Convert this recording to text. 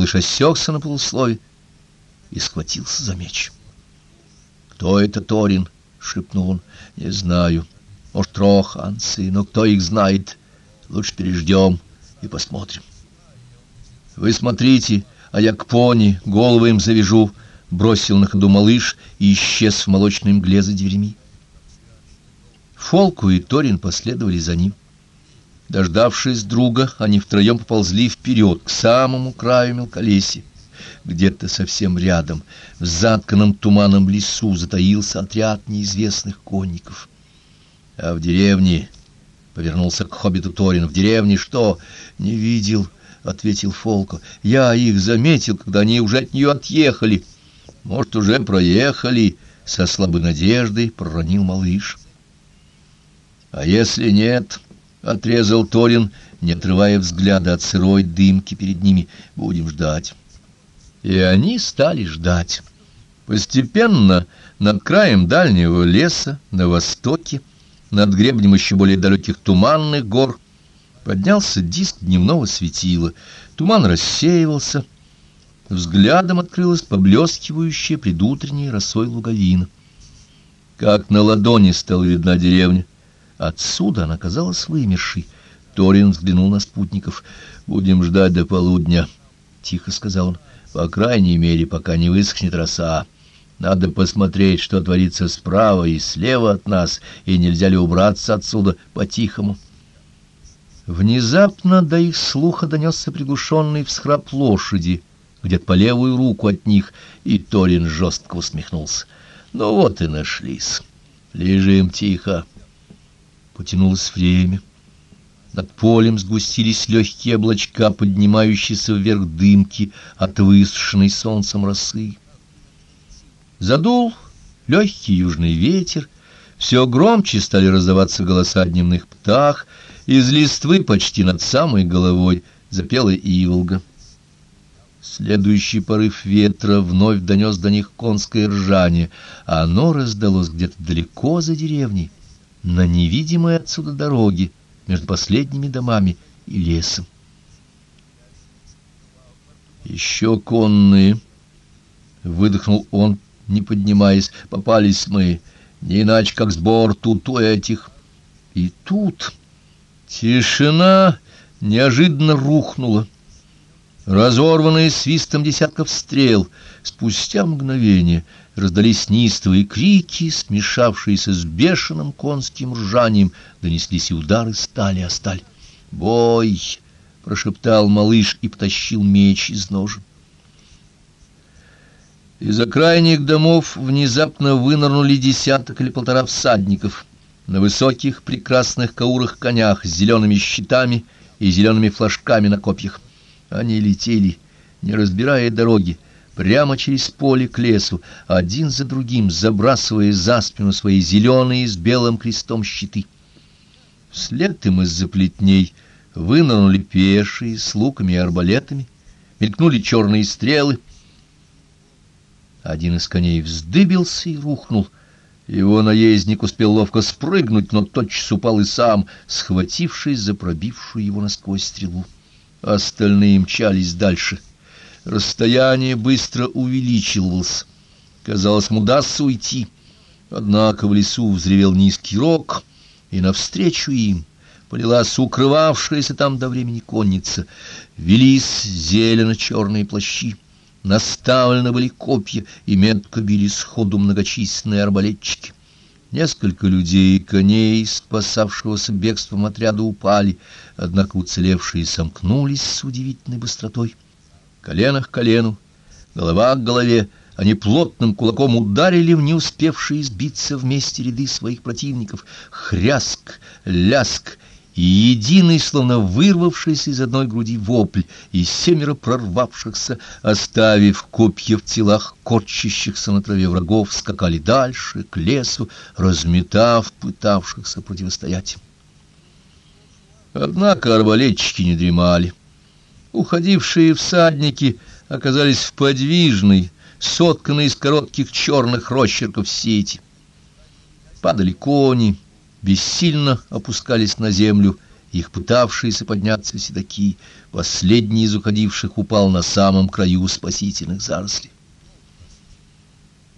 Малыш осекся на полуслове и схватился за меч. «Кто это Торин?» — шепнул он. «Не знаю. Может, троханцы, но кто их знает? Лучше переждем и посмотрим». «Вы смотрите, а я к пони голову им завяжу», — бросил на ходу малыш и исчез в молочной мгле за дверями. Фолку и Торин последовали за ним. Дождавшись друга, они втроем поползли вперед, к самому краю мелколесья. Где-то совсем рядом, в затканном туманом лесу, затаился отряд неизвестных конников. А в деревне... — повернулся к хоббиту Торин. — В деревне что? — Не видел, — ответил Фолко. — Я их заметил, когда они уже от нее отъехали. — Может, уже проехали? — со слабой надеждой проронил малыш. — А если нет... — отрезал Торин, не отрывая взгляда от сырой дымки перед ними. — Будем ждать. И они стали ждать. Постепенно над краем дальнего леса, на востоке, над гребнем еще более далеких туманных гор, поднялся диск дневного светила. Туман рассеивался. Взглядом открылась поблескивающая предутренняя росой луговина. Как на ладони стала видна деревня. Отсюда она казалась вымершей. Торин взглянул на спутников. «Будем ждать до полудня», — тихо сказал он. «По крайней мере, пока не высохнет роса. Надо посмотреть, что творится справа и слева от нас, и нельзя ли убраться отсюда по-тихому». Внезапно до их слуха донесся приглушенный всхрап лошади, где-то по левую руку от них, и Торин жестко усмехнулся. «Ну вот и нашлись. Лежим тихо». Потянулось время. Над полем сгустились легкие облачка, поднимающиеся вверх дымки от высушенной солнцем росы. Задул легкий южный ветер, все громче стали раздаваться голоса дневных птах, из листвы почти над самой головой запела иволга. Следующий порыв ветра вновь донес до них конское ржание, а оно раздалось где-то далеко за деревней на невидимой отсюда дороге между последними домами и лесом. «Еще конные!» — выдохнул он, не поднимаясь. «Попались мы, не иначе, как сбор тут у этих». И тут тишина неожиданно рухнула. Разорванные свистом десятков стрел, спустя мгновение раздались неистовые крики, смешавшиеся с бешеным конским ржанием, донеслись и удары стали о сталь. «Бой!» — прошептал малыш и потащил меч из ножен. Из крайних домов внезапно вынырнули десяток или полтора всадников на высоких прекрасных каурах конях с зелеными щитами и зелеными флажками на копьях. Они летели, не разбирая дороги, прямо через поле к лесу, один за другим забрасывая за спину свои зеленые с белым крестом щиты. Вслед им из-за плетней вынырнули пешие с луками и арбалетами, мелькнули черные стрелы. Один из коней вздыбился и рухнул. Его наездник успел ловко спрыгнуть, но тотчас упал и сам, схватившись за пробившую его насквозь стрелу. Остальные мчались дальше. Расстояние быстро увеличивалось. Казалось, ему удастся уйти. Однако в лесу взревел низкий рог, и навстречу им полилась укрывавшаяся там до времени конница. Велись зелено-черные плащи. Наставлены были копья, и метко били сходу многочисленные арбалетчики. Несколько людей и коней, спасавшегося бегством отряда, упали, однако уцелевшие сомкнулись с удивительной быстротой. Колено к колену, голова к голове, они плотным кулаком ударили в не успевшие сбиться вместе ряды своих противников. Хряск, ляск и единый, словно вырвавшийся из одной груди вопль, и семеро прорвавшихся, оставив копья в телах корчащихся на траве врагов, скакали дальше, к лесу, разметав пытавшихся противостоять. Однако арбалетчики не дремали. Уходившие всадники оказались в подвижной, сотканной из коротких черных росчерков сети. Падали кони, бессильно опускались на землю их пытавшиеся подняться седаки, последний из уходивших упал на самом краю спасительных зарослей.